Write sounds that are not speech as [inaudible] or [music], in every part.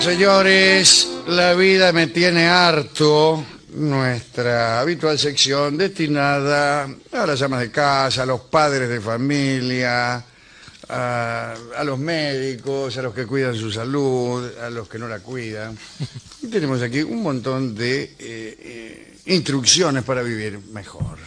Señores, la vida me tiene harto. Nuestra habitual sección destinada a las amas de casa, a los padres de familia, a, a los médicos, a los que cuidan su salud, a los que no la cuidan. Y tenemos aquí un montón de eh, eh, instrucciones para vivir mejor.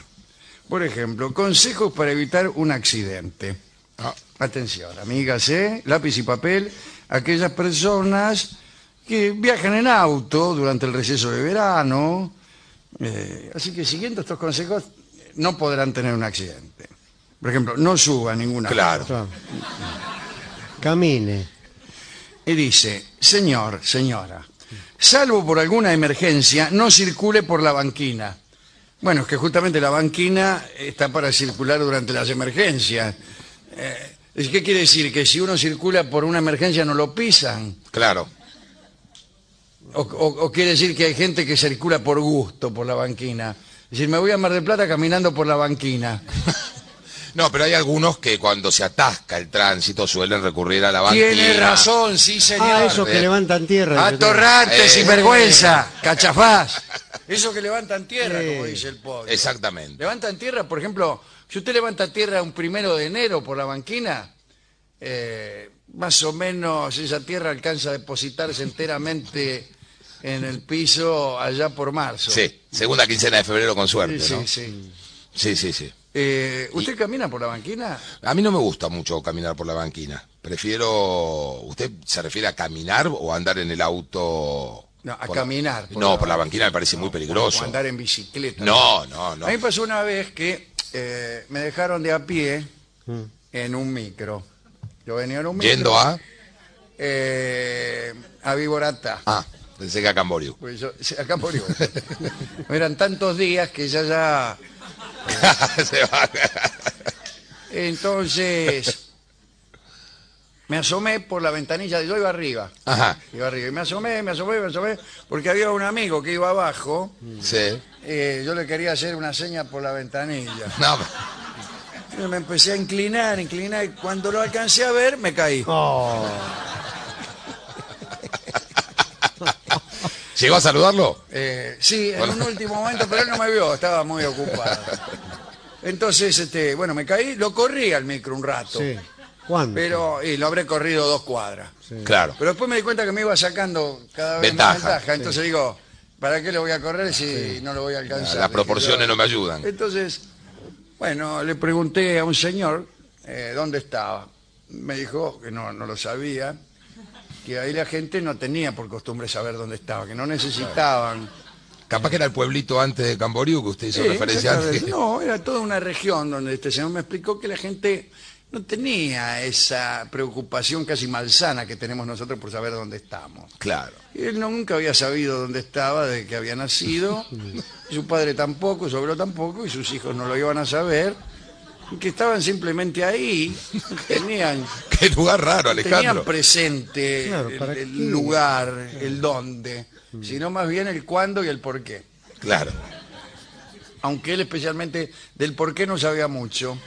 Por ejemplo, consejos para evitar un accidente. Ah, atención, amigas, ¿eh? lápiz y papel. Aquellas personas que viajan en auto durante el receso de verano. eh, así que siguiendo estos consejos no podrán tener un accidente. Por ejemplo, no suba ninguna. Claro. Claro. Camine. Y dice, señor, señora, salvo por alguna emergencia, no circule por la banquina. Bueno, es que justamente la banquina está para circular durante las emergencias. Eh, ¿Qué quiere decir? Que si uno circula por una emergencia no lo pisan. Claro. O, o- o quiere decir que hay gente que circula por gusto por la banquina. Es decir, me voy a Mar del Plata caminando por la banquina. [laughs] No, pero hay algunos que cuando se atasca el tránsito suelen recurrir a la banquina. Tiene razón, sí señor. Ah, [laughs] esos que levantan tierra. Atorrante, Eh. sinvergüenza, cachafaz. Eso que levantan tierra, como dice el pobre. Exactamente. Levantan tierra, por ejemplo, si usted levanta tierra un primero de enero por la banquina, eh, más o menos esa tierra alcanza a depositarse enteramente en el piso allá por marzo. Sí, segunda quincena de febrero con suerte, sí. ¿no? sí. Sí, sí, sí. Eh, ¿Usted camina por la banquina? A mí no me gusta mucho caminar por la banquina. Prefiero... ¿Usted se refiere a caminar o a andar en el auto? No, a por- caminar. no, por la banquina me parece muy O peligroso. andar en bicicleta. No, no, no. A mí pasó una vez que eh, me dejaron de a pie Mm. en un micro. Yo venía en un micro. Yendo a... eh, a Viborata. Ah, pensé que a Camboriú. Pues yo, por igual. [laughs] Eran tantos días que ya ya... [laughs] Se va. Entonces, me asomé por la ventanilla, yo iba arriba. Ajá, Iba arriba. Y me asomé, me asomé, me asomé, porque había un amigo que iba abajo. sí. eh, yo le quería hacer una seña por la ventanilla. No, me empecé a inclinar, inclinar, y cuando lo alcancé a ver, me caí. Oh, ¿Llegó a saludarlo? Eh, sí, en un último momento, pero él no me vio, estaba muy ocupado. Entonces, este, bueno, me caí, lo corrí al micro un rato, sí. ¿Cuándo? pero y lo habré corrido dos cuadras. Claro. Pero después me di cuenta que me iba sacando cada vez Ventaja, más ventaja, entonces digo, ¿para qué lo voy a correr si no lo voy a alcanzar? Las proporciones no me ayudan. Entonces, bueno, le pregunté a un señor eh, dónde estaba. Me dijo que no, no lo sabía, que ahí la gente no tenía por costumbre saber dónde estaba, que no necesitaban. Capaz que era el pueblito antes de Camboriú que usted hizo Sí, referencia antes. No, era toda una región donde este señor me explicó que la gente no tenía esa preocupación casi malsana que tenemos nosotros por saber dónde estamos. Claro. Y Él nunca había sabido dónde estaba desde que había nacido, y [laughs] su padre tampoco, su abuelo tampoco, y sus hijos no lo iban a saber, que estaban simplemente ahí, tenían, [laughs] Qué lugar raro, tenían Alejandro. presente Claro, el, ¿para el qué? lugar, el dónde, sino más bien el cuándo y el por qué. Claro. Aunque él especialmente del por qué no sabía mucho.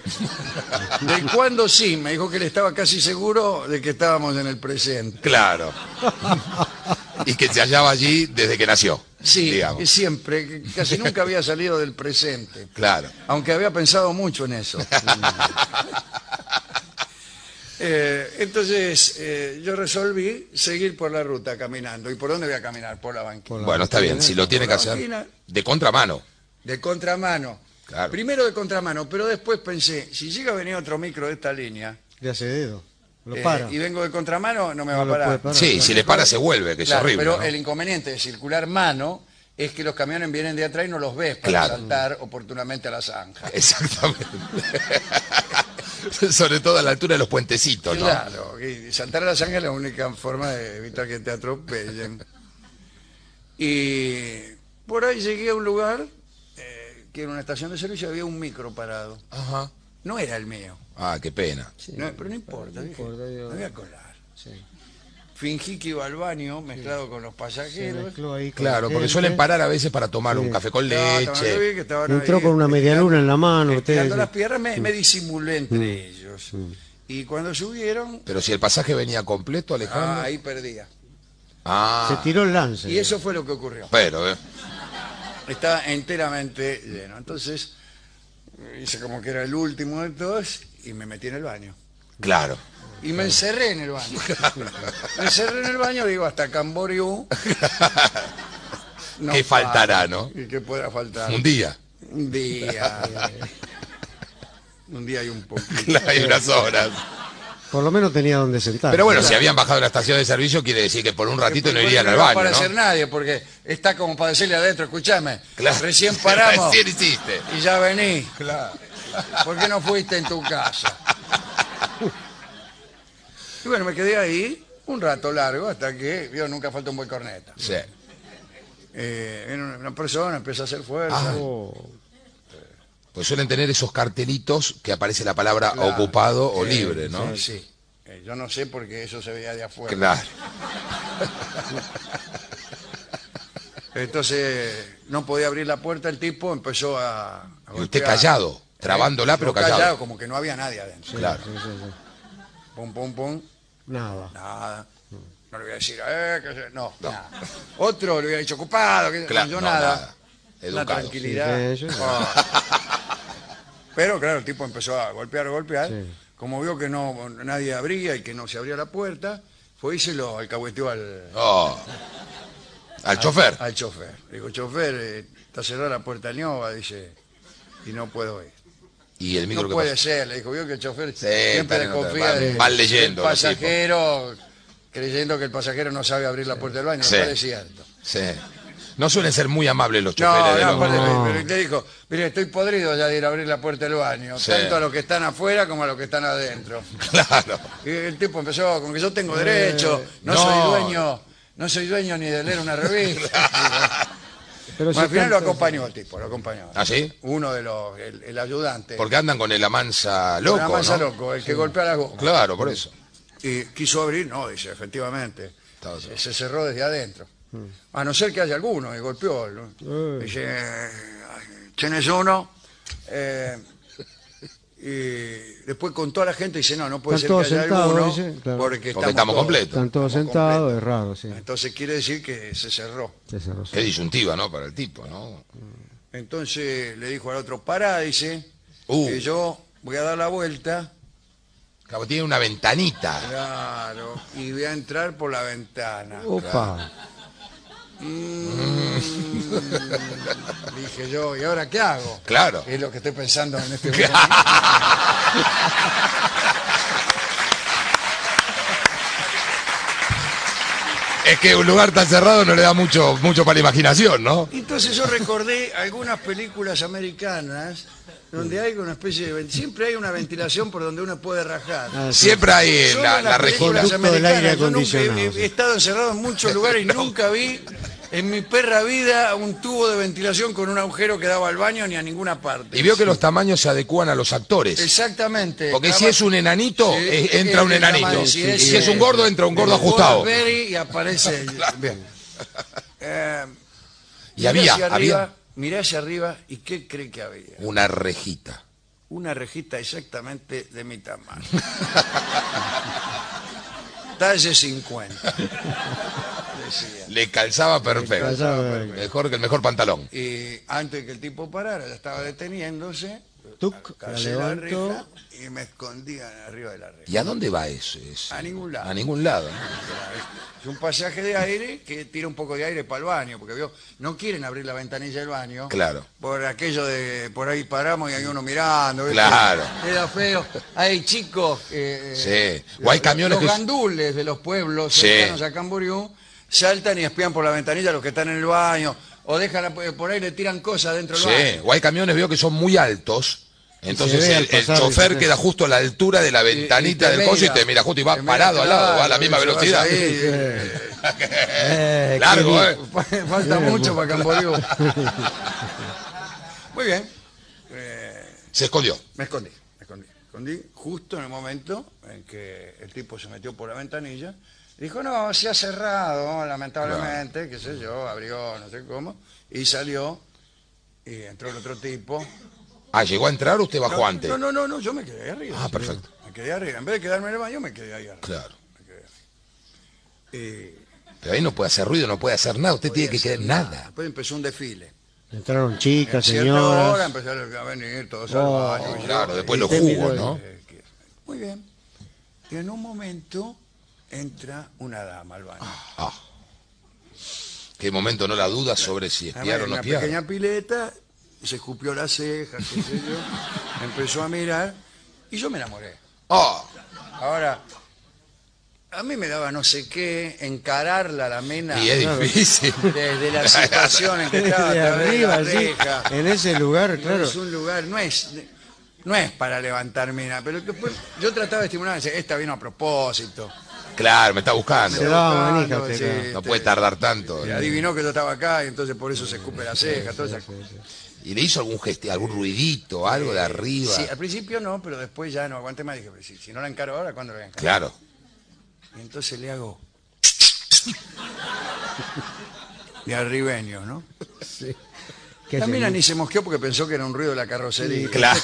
Del cuándo sí, me dijo que él estaba casi seguro de que estábamos en el presente. Claro. y que se hallaba allí desde que nació. Sí, digamos. siempre, casi [laughs] nunca había salido del presente. Claro. Aunque había pensado mucho en eso. [laughs] Eh, entonces, eh, yo resolví seguir por la ruta caminando. ¿Y por dónde voy a caminar? Por la banquina. Bueno, está bien. Si lo tiene que la hacer banquina. de contramano. De contramano. Claro. Primero de contramano, pero después pensé, si llega a venir otro micro de esta línea Le hace dedo. Lo eh, y vengo de contramano, no me No va a parar. Sí, si le para se vuelve, que es Claro, horrible. pero ¿no? el inconveniente de circular mano es que los camiones vienen de atrás y no los ves para Claro. saltar oportunamente a la zanja. Exactamente. [laughs] Sobre todo a la altura de los puentecitos, ¿no? Claro, y saltar a la zanja es la única forma de evitar que te atropellen. Y por ahí llegué a un lugar eh, que en una estación de servicio había un micro parado. Ajá. No era el mío, Ah, qué pena. no, pero no importa, dije, importa, yo- me voy a colar. Sí. Fingí que iba al baño mezclado con los Se pasajeros. mezcló ahí con Claro, la porque suelen parar a veces para tomar un café con no, leche. Entró ahí, con una medialuna en la mano. estirando Usted, las piernas, me, me disimulé entre ellos. Y cuando subieron, Pero si el pasaje venía completo, Alejandro. ah, ahí perdía. Ah, Se tiró el lance. Y eso fue lo que ocurrió. pero, ¿eh? Estaba enteramente lleno. Entonces, hice como que era el último de todos y me metí en el baño. Claro. Y me encerré en el baño. [laughs] Me encerré en el baño, digo, hasta Camboriú. [laughs] No ¿Qué faltará, no? ¿Y qué podrá faltar? Un día. Un día. Un día y un poquito. [laughs] Hay unas horas. Por lo menos tenía donde sentar. Pero bueno, si habían bajado la estación de servicio, quiere decir que por un ratito no irían al baño, aparecer ¿no? nadie, porque está como para decirle adentro, escúchame, Claro. recién paramos Recién hiciste. y ya vení. Claro. ¿Por qué no fuiste en tu casa? Y bueno, me quedé ahí un rato largo hasta que, vio, nunca falta un buen corneta. Sí. Eh, viene una- una persona, empieza a hacer fuerza. Oh, Pues suelen tener esos cartelitos que aparece la palabra Claro. ocupado o libre, ¿no? Sí. sí. Eh, yo no sé porque eso se veía de afuera. Claro. [laughs] Entonces no podía abrir la puerta, el tipo empezó a... a Y usted golpear. callado, trabándola, Yo pero callado. como que no había nadie adentro. Claro. sí, sí, sí. Pum, pum, pum. Nada. Nada. No le voy a decir, eh, que se- no, nada. Otro le hubiera dicho ocupado, que Claro, yo no, nada. nada. Una Educado. tranquilidad. Sí, sí, sí. Ah. Pero claro, el tipo empezó a golpear, a golpear. Sí. Como vio que no nadie abría y que no se abría la puerta, fue y se lo alcahueteó al, Oh. Al chofer. al chofer. Le dijo, chofer, eh, está cerrada la puerta ñova, dice, y no puedo ir. Y el micro No que puede ser, le dijo, vio que el chofer Sí, siempre desconfía de- van leyendo del pasajero, creyendo que el pasajero no sabe abrir la puerta del baño, Sí. no es cierto. Sí. No suelen ser muy amables los No, choferes de no, los- No. pero le dijo, mire, estoy podrido ya de ir a abrir la puerta del baño, Sí. tanto a los que están afuera como a los que están adentro. [laughs] Claro. Y el tipo empezó con que yo tengo derecho, no, no. soy dueño, no soy dueño ni de leer una revista. [laughs] Pero Bueno, si al final lo acompañó el tipo, lo acompañó. ¿Ah, sí? Uno de los, el, el ayudante. Porque andan con el amansa loco, Una mansa ¿no? loco, el que golpea la goma. Claro, por eso. Y quiso abrir, no, dice, efectivamente. Se, se cerró desde adentro. A no ser que haya alguno, y golpeó. ¿no? Eh. Dice, ¿tienes uno? Eh, y después con toda la gente dice, no, no puede Están ser que todos haya sentados, alguno, dice, claro. porque, estamos completos. Están todos sentados, es raro, sí. Entonces quiere decir que se cerró. Se cerró, sí. Qué disyuntiva, ¿no? Para el tipo, ¿no? Entonces le dijo al otro, pará, dice, Uh. que yo voy a dar la vuelta, Cabo, tiene una ventanita. claro, y voy a entrar por la ventana. Opa. Mm, dije yo, ¿y ahora qué hago? Claro. Es lo que estoy pensando en este momento. Es que un lugar tan cerrado no le da mucho, mucho para la imaginación, ¿no? Entonces yo recordé algunas películas americanas donde hay una especie de... Siempre hay una ventilación por donde uno puede rajar. Ah, sí. Siempre hay Solo la, la las región. del aire americanas. Yo nunca he- acondicionado, he, sí. he estado encerrado en muchos lugares y nunca vi en mi perra vida un tubo de ventilación con un agujero que daba al baño ni a ninguna parte. Y veo que los tamaños se adecúan a los actores. Exactamente. Porque si es un enanito, Sí, eh, es entra un enanito. tamaño, Y si si es, es un gordo, entra un gordo ajustado. Y aparece... [laughs] Bien. Eh, Y miré había, hacia arriba, miré hacia arriba y ¿qué cree que había? una rejita. Una rejita exactamente de mi tamaño. [laughs] Talle 50. Decía. Le calzaba perfecto. calzaba perfecto. Mejor que el mejor pantalón. Y antes que el tipo parara, ya estaba deteniéndose. Tuc, la Callé la levanto. reja y me escondía arriba de la reja. ¿Y a dónde va eso? eso? A ningún lado. A ningún lado. ¿no? Es un pasaje de aire que tira un poco de aire para el baño, porque vio, no quieren abrir la ventanilla del baño. Claro. Por aquello de por ahí paramos y hay uno mirando. ¿viste? Claro. Queda feo. Hay chicos. eh, Sí. O hay camiones los que- gandules de los pueblos Sí. cercanos a Camboriú saltan y espían por la ventanilla a los que están en el baño. O dejan la- por ahí le tiran cosas dentro del Sí. baño. O hay camiones, veo que son muy altos. Entonces el, el chofer queda justo a la altura de la Y- y ventanita del coche y te mira justo y va parado al lado, va a la misma velocidad. ahí, [laughs] eh, Eh, Largo, ¿eh? Falta Eh, mucho para Camboriú. [laughs] Muy bien. Se escondió. Me escondí, me escondí. Me escondí justo en el momento en que el tipo se metió por la ventanilla. Dijo, no, se ha cerrado, lamentablemente, qué sé yo, abrió, no sé cómo, y salió, y entró el otro tipo. Ah, ¿llegó a entrar o usted bajó no, antes? No, no, no, no, yo me quedé ahí arriba. Ah, perfecto. Me quedé arriba. En vez de quedarme en el baño, me quedé ahí arriba. Claro. Y Pero ahí no puede hacer ruido, no puede hacer nada. Usted tiene que quedar nada. Después empezó un desfile. Entraron chicas, hora señoras. empezaron a venir todos Oh, al baño. y yo, Claro, después los usted jugos, ¿no? eh, Muy bien. Y en un momento entra una dama al baño. Ah. Qué momento no la duda sobre si espiar o no una espiar. pequeña pileta, se escupió las cejas, qué sé yo, empezó a mirar y yo me enamoré. Ah, Ahora, a mí me daba no sé qué encararla la mena y es difícil. desde la situación en que [laughs] estaba de la arriba, sí. reja. En ese lugar, No claro. Es un lugar, no es, no es para levantar mina, pero después yo trataba de estimular, esta vino a propósito. Claro, me está buscando. Se daba Buscando, manija usted, sí, claro. No puede tardar tanto. y adivinó que yo estaba acá y entonces por eso se escupe la ceja. ¿Y le hizo algún gesto, algún ruidito, algo de arriba? Sí, al principio no, pero después ya no aguanté más. Dije, pero si, si no la encaro ahora, ¿cuándo la voy a encarar? Claro. Y entonces le hago... [laughs] De arribeño, ¿no? ¿Qué La mina ni se mosqueó porque pensó que era un ruido de la carrocería. Claro.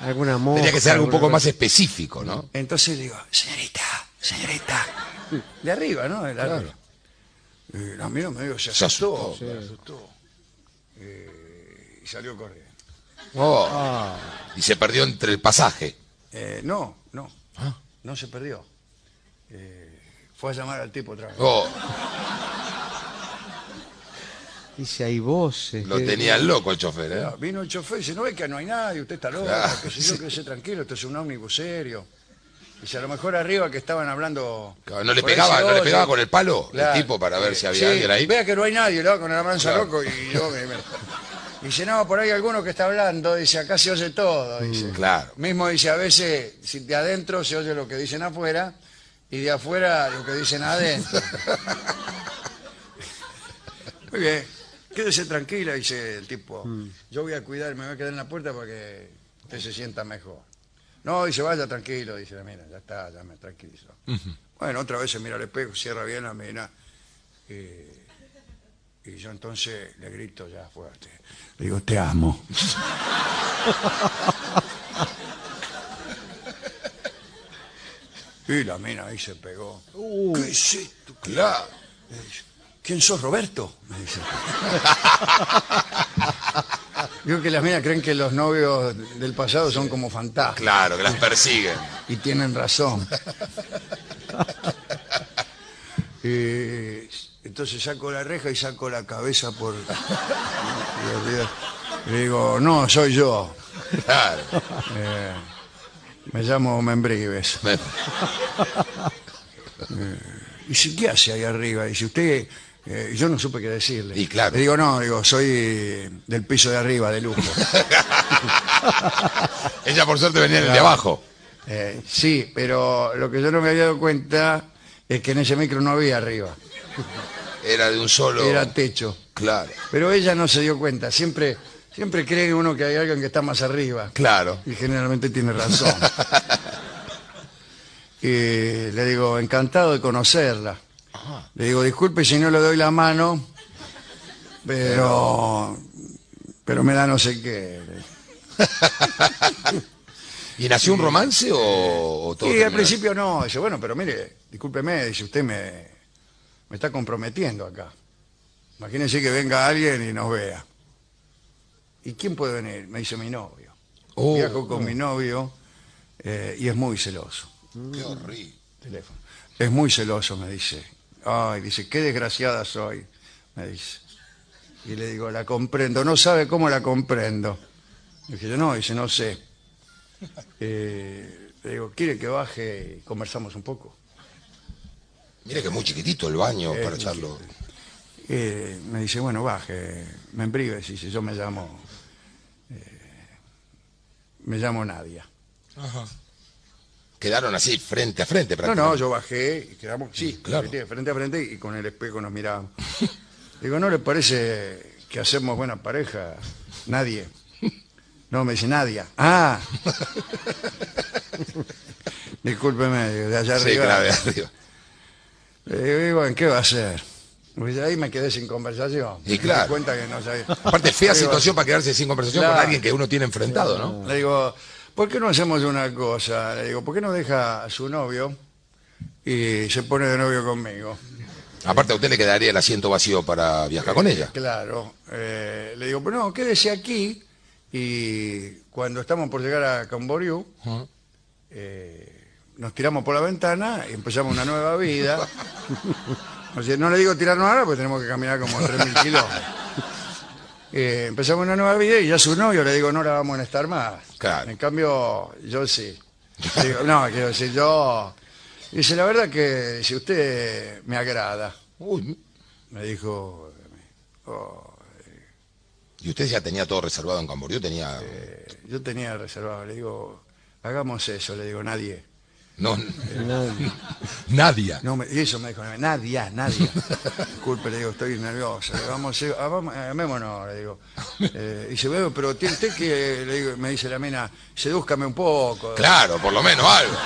Alguna mosca. Tenía que ser algo un poco más específico, ¿no? Entonces le digo, señorita, señorita. De arriba, ¿no? De la Claro. Y la mira medio se Se asustó. asustó. Se asustó. Eh, y salió corriendo. Oh, Ah, y se perdió entre el pasaje. Eh, no, no. Ah. No se perdió. Eh, fue a llamar al tipo otra vez. Oh, [laughs] dice ahí voces. lo que- tenía loco el chofer, ¿eh? Vino el chofer y dice, no ve que no hay nadie, usted está loco, Claro, que yo, quédese [laughs] tranquilo, esto es un ómnibus serio. Dice, a lo mejor arriba que estaban hablando... Claro, No le pegaba, no le pegaba con el palo Claro. el tipo para ver si había Sí, alguien ahí. Vea que no hay nadie, va con el manza Claro. loco y yo me, me- Dice, no, por ahí alguno que está hablando, dice, acá se oye todo, dice. Claro. Mismo dice, a veces si de adentro se oye lo que dicen afuera y de afuera lo que dicen adentro. [laughs] Muy bien, quédese tranquila, dice el tipo. Yo voy a cuidar, me voy a quedar en la puerta para que usted se sienta mejor. No, dice, vaya tranquilo, dice, mira, ya está, ya me tranquilizo. Bueno, otra vez se mira al espejo, cierra bien la mina. Y, y yo entonces le grito ya fuerte. Le digo, te amo. [laughs] y la mina ahí se pegó. ¿Qué es esto? Claro. ¿Quién sos, Roberto? Me dice. [laughs] Digo que las minas creen que los novios del pasado son como fantasmas. Claro, que las persiguen. Y tienen razón. Y [laughs] entonces saco la reja y saco la cabeza por... y. Le digo, no, soy yo. Claro. Eh, me llamo Membrives. Me- ¿Y si qué hace ahí arriba? Dice, usted... eh, yo no supe qué decirle. Y claro. Le digo, no, digo, soy del piso de arriba, de lujo. [laughs] Ella por suerte venía en el de abajo. Eh, sí, pero lo que yo no me había dado cuenta es que en ese micro no había arriba, Era de un solo. era techo. Claro. Pero ella no se dio cuenta, siempre, siempre cree uno que hay alguien que está más arriba. Claro. Y generalmente tiene razón. [laughs] y le digo, encantado de conocerla. Le digo, disculpe si no le doy la mano, pero, pero me da no sé qué. [laughs] ¿Y nació un romance o, o todo? Y al principio no, dice, bueno, pero mire, discúlpeme, dice, usted me, me está comprometiendo acá. Imagínense que venga alguien y nos vea. ¿Y quién puede venir? Me dice mi novio. Oh, Viajo con mi novio eh, y es muy celoso. Qué horrible. Teléfono. Es muy celoso, me dice. Ay, dice, qué desgraciada soy, me dice. Y le digo, la comprendo. No sabe cómo la comprendo. Dije yo, no, dice, no sé. [laughs] Eh, le digo, ¿quiere que baje y conversamos un poco? Mira que es muy chiquitito el baño Eh, para echarlo. Eh, me dice, bueno, baje, me embrives. Dice, yo me llamo... eh, me llamo Nadia. Quedaron así, frente a frente No, prácticamente. no, yo bajé y quedamos, sí, Claro. frente, a frente y con el espejo nos mirábamos. [laughs] Digo, ¿no le parece que hacemos buena pareja? Nadie. No, me dice Nadia. Ah. [laughs] Discúlpeme, digo, de allá Sí, arriba. claro, de arriba. Le digo, "Y bueno, ¿qué va a hacer? Pues ahí me quedé sin conversación. Y Me di claro. cuenta que no sabía. Aparte, fea digo, situación para quedarse sin conversación Claro. con alguien que uno tiene enfrentado, ¿no? Le digo, ¿por qué no hacemos una cosa? Le digo, ¿por qué no deja a su novio y se pone de novio conmigo? Aparte a usted le quedaría el asiento vacío para viajar con ella. Claro. eh, le digo, pero no, quédese aquí y cuando estamos por llegar a Camboriú, eh, nos tiramos por la ventana y empezamos una nueva vida. [laughs] O sea, no le digo tirarnos ahora porque tenemos que caminar como 3.000 kilómetros. Eh, empezamos una nueva vida y ya su novio le digo, no la vamos a estar más. Claro. En cambio, yo sí. Digo, no, quiero decir, yo... Dice, la verdad que si usted me agrada, Uy, me dijo... oh, y usted ya tenía todo reservado en Camboriú, tenía... eh, yo tenía reservado, le digo, hagamos eso, le digo, nadie. No, Nadie. Nadia. No, eso me dijo, nadie, nadie. Disculpe, le digo, estoy nervioso. Vamos, eh, ah, vamos, eh, amémonos, le digo. Eh, y dice, "Veo, pero tiene usted que, le digo, me dice la mina, sedúzcame un poco. Claro, por lo menos algo.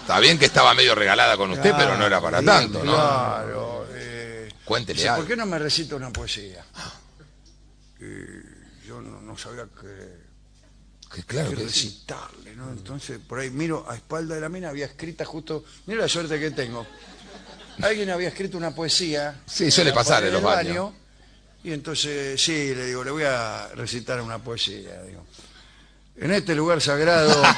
Está bien que estaba medio regalada con usted, pero no era para tanto, ¿no? Claro. eh, Cuéntele dice, algo. ¿por qué no me recita una poesía? Y yo no, no sabía qué, Que claro que recitarle, ¿no? Entonces, por ahí miro a espalda de la mina, había escrita justo, mira la suerte que tengo. Alguien había escrito una poesía. Sí, suele pasar en los baños. baño, Y entonces, sí, le digo, le voy a recitar una poesía, digo. En este lugar sagrado, [laughs]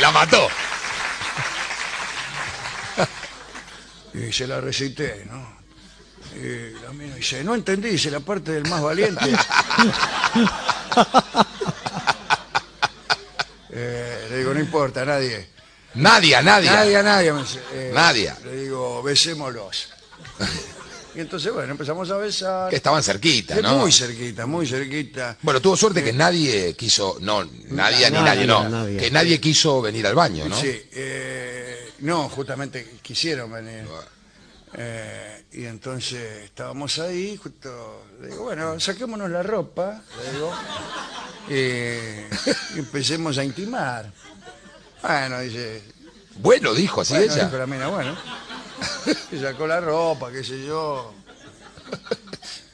La mató. y se la recité, ¿no? Y la mina dice, no entendí, dice la parte del más valiente. [laughs] Eh, le digo, no importa, nadie. Nadia, Nadia. Nadie, nadie. eh, Nadia. Le digo, besémoslos. [laughs] Y entonces, bueno, empezamos a besar. Que estaban cerquita, Sí, ¿no? Muy cerquita, muy cerquita. Bueno, tuvo suerte que nadie quiso, no, nadie ni Nadie, no, nadie. que nadie quiso venir al baño, ¿no? Sí, eh, no, justamente quisieron venir. Eh, y entonces estábamos ahí, justo, le digo, bueno, saquémonos la ropa, le digo, eh, y empecemos a intimar. Bueno, dice, Bueno, dijo así bueno, ella. dijo la mina, bueno, [laughs] y sacó la ropa, qué sé yo.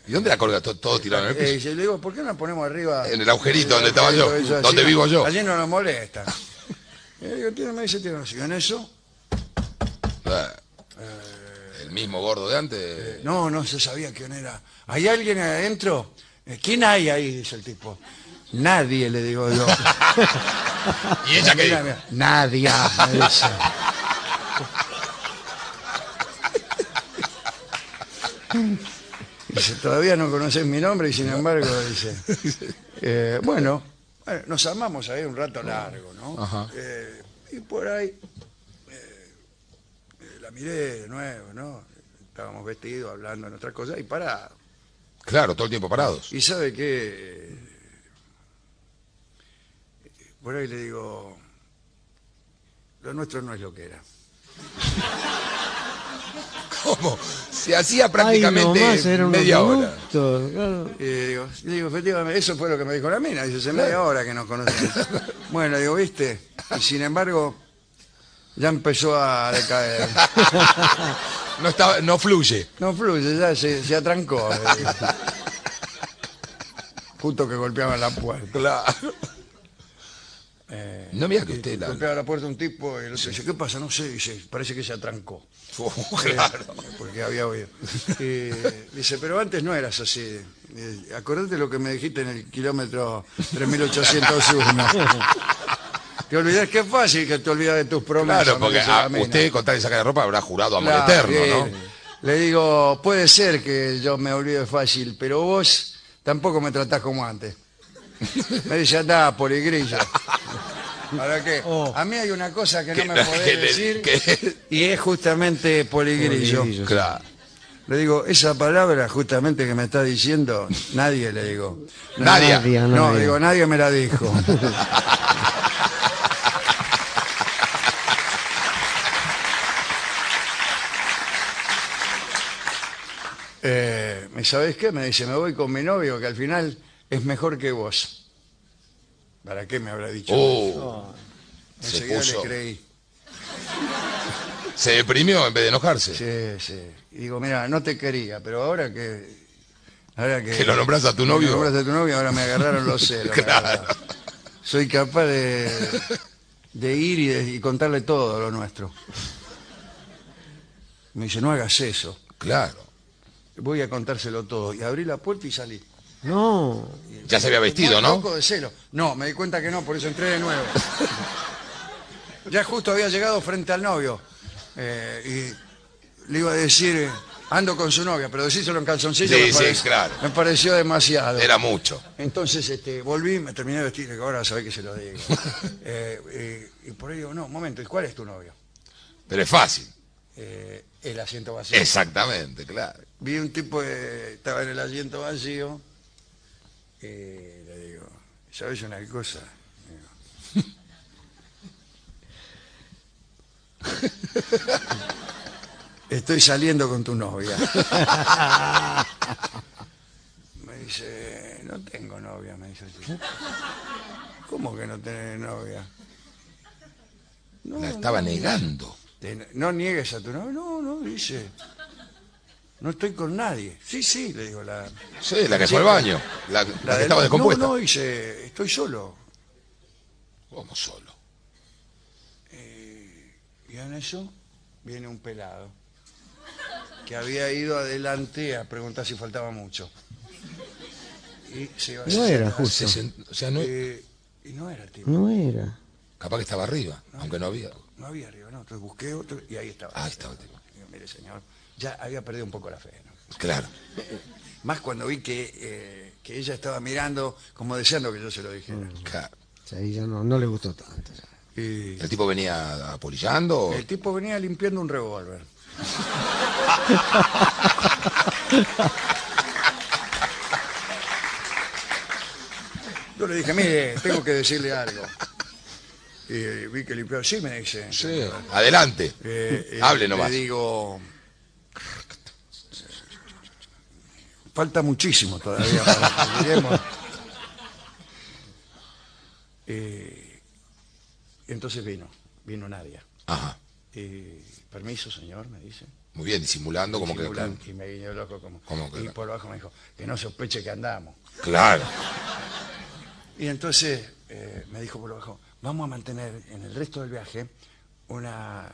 ¿Y dónde la colga? Todo, todo tirado en el Eh, piso. y le digo, ¿por qué no la ponemos arriba? En el agujerito donde estaba yo, Eso, donde vivo yo. Allí no nos molesta. [laughs] Y le digo, tiene, me dice, tiene. En eso, Ah, mismo gordo de antes. no, no se sabía quién era. ¿Hay alguien adentro? Eh, ¿Quién hay ahí? Dice el tipo. Nadie, le digo yo. [laughs] ¿Y ella qué dijo? Nadie, me dice. Dice, todavía no conoces mi nombre y sin embargo dice, [laughs] eh, bueno, nos amamos ahí un rato largo, ¿no? Eh, y por ahí eh, eh, la miré de nuevo, ¿no? Estábamos vestidos hablando de nuestras cosas y para Claro, todo el tiempo parados. y sabe que por ahí le digo, lo nuestro no es lo que era. [laughs] ¿Cómo? Se hacía Ay, prácticamente media hora. claro. Y digo, digo, efectivamente, eso fue lo que me dijo la mina. Dice, hace media hora que nos conocemos. [laughs] bueno, digo, ¿viste? Y sin embargo, ya empezó a decaer. [laughs] No, estaba, no fluye. No fluye, ya se, se atrancó. Justo que golpeaba la puerta. Claro. Eh, No mira que usted la... Golpeaba la puerta un tipo y el otro dice, ¿qué pasa? No sé, dice, parece que se atrancó. [laughs] Oh, claro. porque había oído. Y dice, pero antes no eras así. Eh, Acordate lo que me dijiste en el kilómetro 3801. [laughs] Te olvidás que es fácil que te olvidas de tus promesas. Claro, porque a mina. usted con tal de sacar la ropa habrá jurado amor Claro, eterno, ¿no? Le digo, puede ser que yo me olvide fácil, pero vos tampoco me tratás como antes. [laughs] Me dice, anda, poligrillo. [laughs] ¿Para qué? Oh. A mí hay una cosa que Que- no me podés que decir que- y es justamente poligrillo. Poligrillo. Claro. Le digo, esa palabra justamente que me está diciendo, nadie le digo. Nadie, No, nadie. digo, nadie me la dijo. [laughs] Eh, ¿Sabés qué? Me dice, me voy con mi novio, que al final es mejor que vos. ¿Para qué me habrá dicho? Oh, se Enseguida puso- le creí. se deprimió en vez de enojarse. Sí, sí. Y digo, mira, no te quería, pero ahora que... Ahora que, Que lo nombras a tu que novio. Lo nombras a tu novio, ahora me agarraron los [laughs] celos. la Claro. soy capaz de, de ir y, de- y contarle todo lo nuestro. Me dice, no hagas eso. Claro. Voy a contárselo todo. Y abrí la puerta y salí. No. Ya se había vestido, Un ¿no? poco de celo. No, me di cuenta que no, por eso entré de nuevo. [laughs] ya justo había llegado frente al novio. eh, y le iba a decir, eh, ando con su novia, pero decírselo en calzoncillo Sí, me, sí, parec- claro. me pareció demasiado. Era mucho. Entonces este, volví, me terminé de vestir, ahora sabés que se lo digo. [laughs] Eh, y, y por ahí digo, no, un momento, ¿y cuál es tu novio? Pero es fácil. Eh, el asiento vacío. Exactamente, claro. Vi un tipo que estaba en el asiento vacío y le digo, ¿sabes una cosa? Digo, Estoy saliendo con tu novia. Me dice, no tengo novia, me dice así. ¿Cómo que no tenés novia? No, La estaba no, negando. te- no niegues a tu novia. No, no, dice. No estoy con nadie. Sí, sí, le digo la. Sí, la que fue al baño. La, la que del- estaba descompuesta. No, no, dice, estoy solo. Vamos solo. Y en eso viene un pelado que había ido adelante a preguntar si faltaba mucho. Y se iba a No era justo. Se sent- o sea, no, Eh, y no era el tipo. No era. capaz que estaba arriba, aunque no había. No había arriba, no. Entonces busqué otro y ahí estaba. Ahí estaba el tipo. Digo, mire, señor, ya había perdido un poco la fe. ¿no? Claro. Más cuando vi que, eh, que ella estaba mirando como deseando que yo se lo dijera. claro. O sea, ahí ya no, no le gustó tanto. Y ¿El tipo venía apolillando? o- el tipo venía limpiando un revólver. Yo le dije, mire, tengo que decirle algo. Y vi que limpiaba. Sí, me dice. Sí. Adelante. Eh, eh, Hable nomás. Le digo. Falta muchísimo todavía para que [laughs] lleguemos. Eh, entonces vino, vino Nadia. Ajá. Eh, permiso, señor, me dice. Muy bien, disimulando como que... Simulando, Y me guiñó el ojo como. ¿Cómo que y por abajo me dijo, que no sospeche que andamos. Claro. Y entonces eh, me dijo por abajo, vamos a mantener en el resto del viaje una.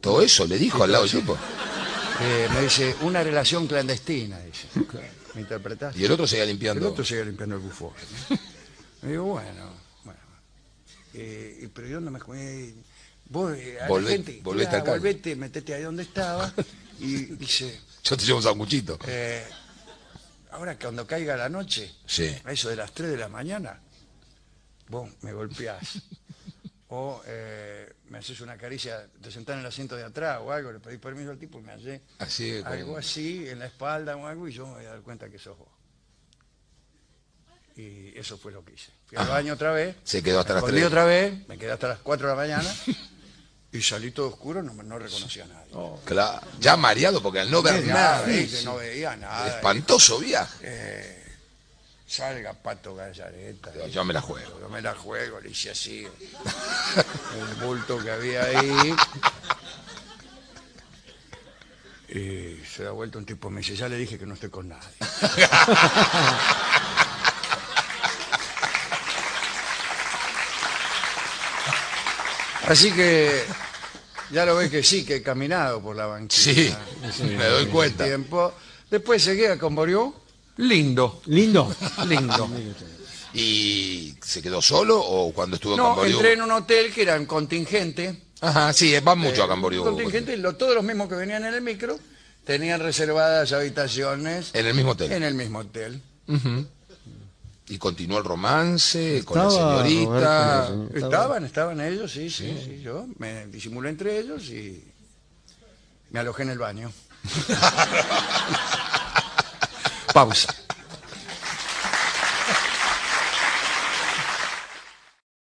Todo eso le dijo al lado del tipo. Eh, me dice, una relación clandestina, dice. ¿Me interpretaste? Y el otro seguía El limpiando. otro sigue limpiando el bufón. [laughs] ¿no? Me digo, bueno, bueno. Eh, pero yo no me eh, Vos, eh, a la gente, volvete acá. volvete, metete ahí donde estaba. Y dice, [laughs] Yo te llevo un sanguchito. eh, ahora cuando caiga la noche, Sí. a eso de las 3 de la mañana, vos me golpeás. [laughs] O eh, me haces una caricia, te sentás en el asiento de atrás o algo, le pedís permiso al tipo y me hace Así como- algo así en la espalda o algo y yo me voy a dar cuenta que sos vos. Y eso fue lo que hice. Fui al baño otra vez, Se quedó hasta me las escondí 3. otra vez, me quedé hasta las 4 de la mañana y salí todo oscuro, no, no reconocía a nadie. Claro. Ya mareado porque al no ver nada. no veía nada. Espantoso viaje. Salga Pato Gallareta. Yo me la juego. Yo me la juego, le hice así. El bulto que había ahí. Y se da vuelta un tipo, me dice, ya le dije que no estoy con nadie. Así que ya lo ves que sí, que he caminado por la banquina. Sí, me doy cuenta. Tiempo. Después seguí a Camboriú, lindo, Lindo. [laughs] lindo. ¿Y se quedó solo o cuando estuvo en No, Camboriú? entré en un hotel que era en contingente. Ajá, sí, van mucho a Eh, Camboriú. Contingente, lo- todos los mismos que venían en el micro tenían reservadas habitaciones En el mismo hotel. en el mismo hotel. Y continuó el romance con la Estaba señorita. Roberto, Estaban, estaban ellos, sí, sí, sí, yo me disimulé entre ellos y me alojé en el baño. [laughs] Pausa.